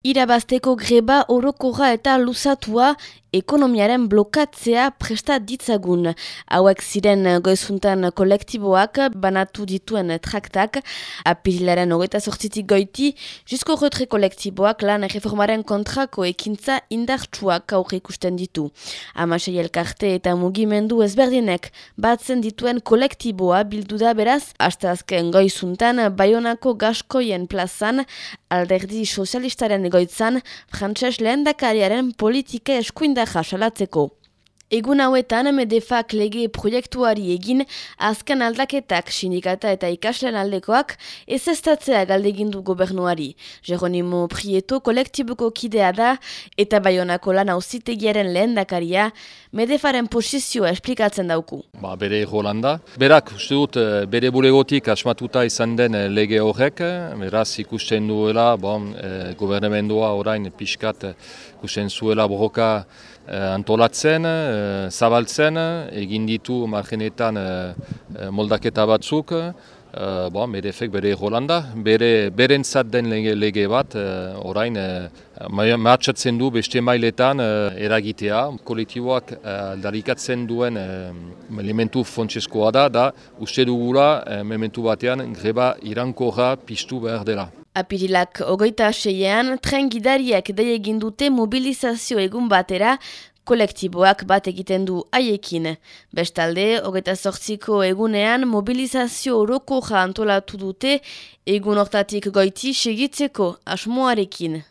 Irabazteko greba orokorra eta luzatua ekonomiaren blokatzea prestat ditzagun. Hauek ziren goizuntan kolektiboak banatu dituen traktak, apirilaren hogeita sortzitik goiti, jisko retre kolektiboak lan reformaren kontrako ekintza indartsuak aurre ikusten ditu. Amasei elkarte eta mugimendu ezberdinek batzen dituen kolektiboa bildu da beraz, hasta azken goizuntan Bayonako gaskoien plazan alderdi sozialistaren egoitzan, frantses lehen dakariaren politika eskuinda jasalatzeko. Egun hauetan, medefak lege proiektuari egin, azken aldaketak sindikata eta ikaslen aldekoak, ez estatzea galdegindu gobernuari. Jeronimo Prieto kolektibuko kidea da, eta baionako lan hauzitegiaren lehen dakaria, medefaren posizioa esplikatzen dauku. Ba, bere Rolanda. Berak, uste dut, eh, bere bulegotik asmatuta izan den eh, lege horrek, beraz ikusten duela, bon, e, gobernamendua orain pixkat ikusten zuela borroka antolatzen, zabaltzen, egin ditu margenetan moldaketa batzuk, Uh, bon, medefek bere Rolanda, bere berentzat den lege, lege bat, uh, orain uh, martxatzen du beste mailetan uh, eragitea. Kolektiboak aldarikatzen duen uh, elementu fontseskoa da, da uste dugula uh, batean greba irankorra piztu behar dela. Apirilak ogoita aseean, tren gidariak egin dute mobilizazio egun batera, kolektiboak bat egiten du haiekin. Bestalde, hogeita sortziko egunean mobilizazio oroko antolatu dute egun hortatik goiti segitzeko asmoarekin.